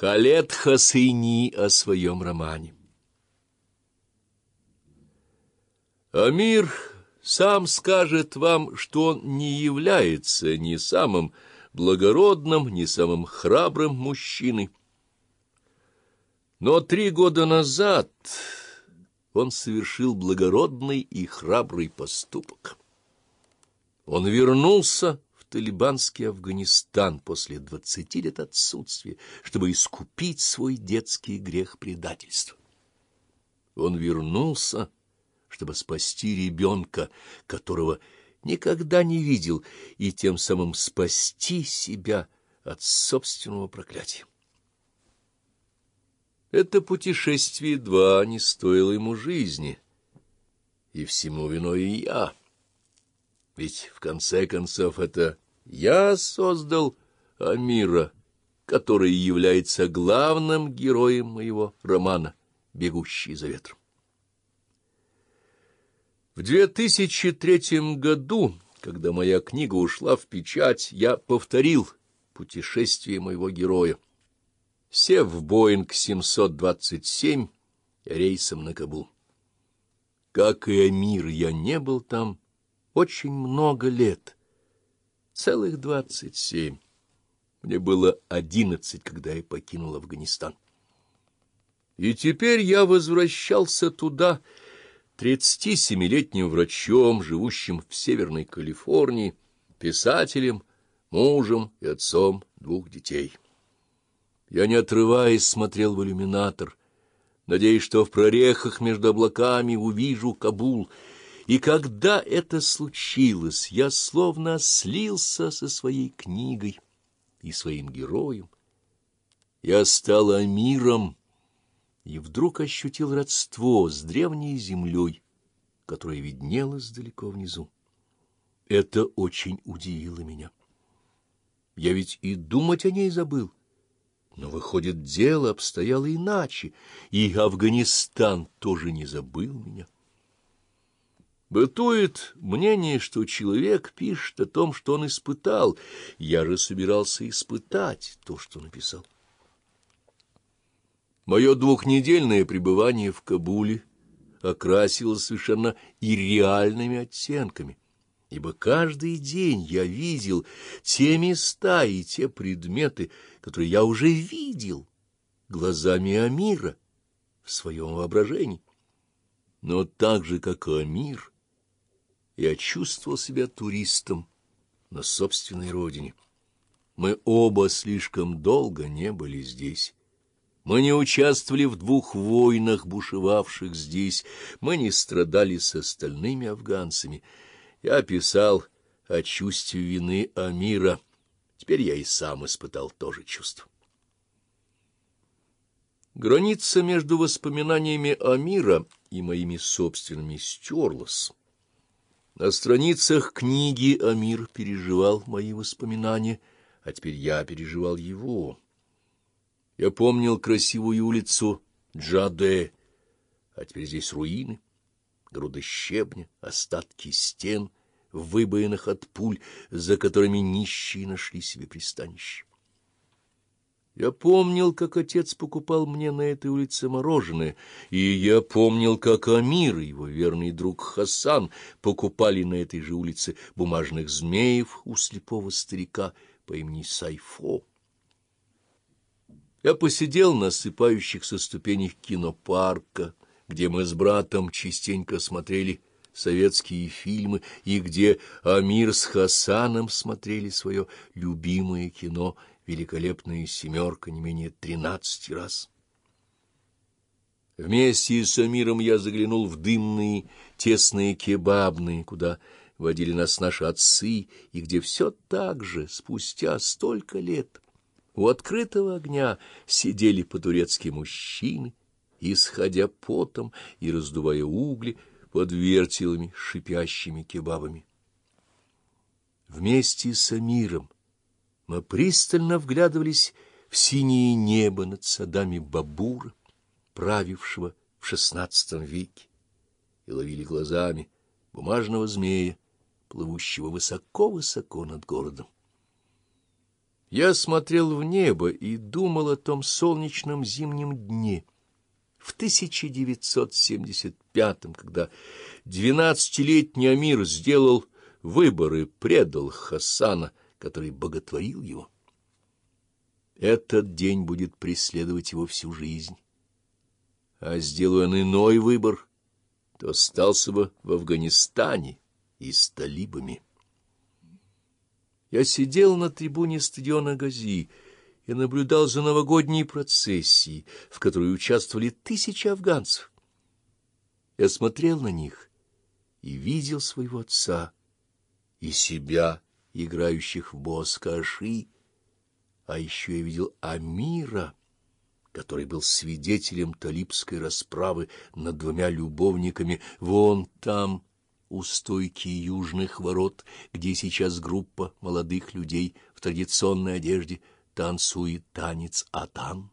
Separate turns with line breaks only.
Халет Хасыни о своем романе. Амир сам скажет вам, что он не является ни самым благородным, ни самым храбрым мужчиной. Но три года назад он совершил благородный и храбрый поступок. Он вернулся талибанский Афганистан после двадцати лет отсутствия, чтобы искупить свой детский грех предательства. Он вернулся чтобы спасти ребенка, которого никогда не видел, и тем самым спасти себя от собственного проклятия. Это путешествие едва не стоило ему жизни, и всему виной я. Ведь, в конце концов, это я создал Амира, который является главным героем моего романа «Бегущий за ветром». В 2003 году, когда моя книга ушла в печать, я повторил путешествие моего героя. Сев в Боинг 727 рейсом на Кабул. Как и Амир, я не был там очень много лет, целых двадцать семь. Мне было одиннадцать, когда я покинул Афганистан. И теперь я возвращался туда, — 37-летним врачом, живущим в Северной Калифорнии, писателем, мужем и отцом двух детей. Я, не отрываясь, смотрел в иллюминатор, надеясь, что в прорехах между облаками увижу Кабул. И когда это случилось, я словно слился со своей книгой и своим героем. Я стал Амиром, и вдруг ощутил родство с древней землей, которая виднелась далеко внизу. Это очень удивило меня. Я ведь и думать о ней забыл. Но, выходит, дело обстояло иначе, и Афганистан тоже не забыл меня. Бытует мнение, что человек пишет о том, что он испытал. Я же собирался испытать то, что написал. Мое двухнедельное пребывание в Кабуле окрасилось совершенно ирреальными оттенками, ибо каждый день я видел те места и те предметы, которые я уже видел глазами Амира в своем воображении. Но так же, как и Амир, я чувствовал себя туристом на собственной родине. Мы оба слишком долго не были здесь. Мы не участвовали в двух войнах, бушевавших здесь, мы не страдали с остальными афганцами. Я писал о чувстве вины Амира. Теперь я и сам испытал то же чувство. Граница между воспоминаниями Амира и моими собственными стерлась. На страницах книги Амир переживал мои воспоминания, а теперь я переживал его. Я помнил красивую улицу Джаде, а теперь здесь руины, груды щебня, остатки стен, выбоинах от пуль, за которыми нищие нашли себе пристанище. Я помнил, как отец покупал мне на этой улице мороженое, и я помнил, как Амир и его верный друг Хасан покупали на этой же улице бумажных змеев у слепого старика по имени Сайфо. Я посидел на осыпающихся ступенях кинопарка, где мы с братом частенько смотрели советские фильмы и где Амир с Хасаном смотрели свое любимое кино «Великолепная семерка» не менее тринадцати раз. Вместе с Амиром я заглянул в дымные, тесные кебабные, куда водили нас наши отцы, и где все так же, спустя столько лет, у открытого огня сидели по-турецки мужчины, исходя потом и раздувая угли под вертелами шипящими кебабами. Вместе с Амиром мы пристально вглядывались в синее небо над садами Бабура, правившего в шестнадцатом веке, и ловили глазами бумажного змея, плывущего высоко-высоко над городом. Я смотрел в небо и думал о том солнечном зимнем дне в 1975-м, когда двенадцатилетний Амир сделал выбор и предал Хасана, который боготворил его. Этот день будет преследовать его всю жизнь. А сделая он иной выбор, то остался бы в Афганистане и с талибами. Я сидел на трибуне стадиона Гази и наблюдал за новогодней процессией, в которой участвовали тысячи афганцев. Я смотрел на них и видел своего отца и себя, играющих в боскаши, а еще я видел Амира, который был свидетелем талибской расправы над двумя любовниками вон там, у стойки южных ворот, где сейчас группа молодых людей в традиционной одежде танцует танец Атан.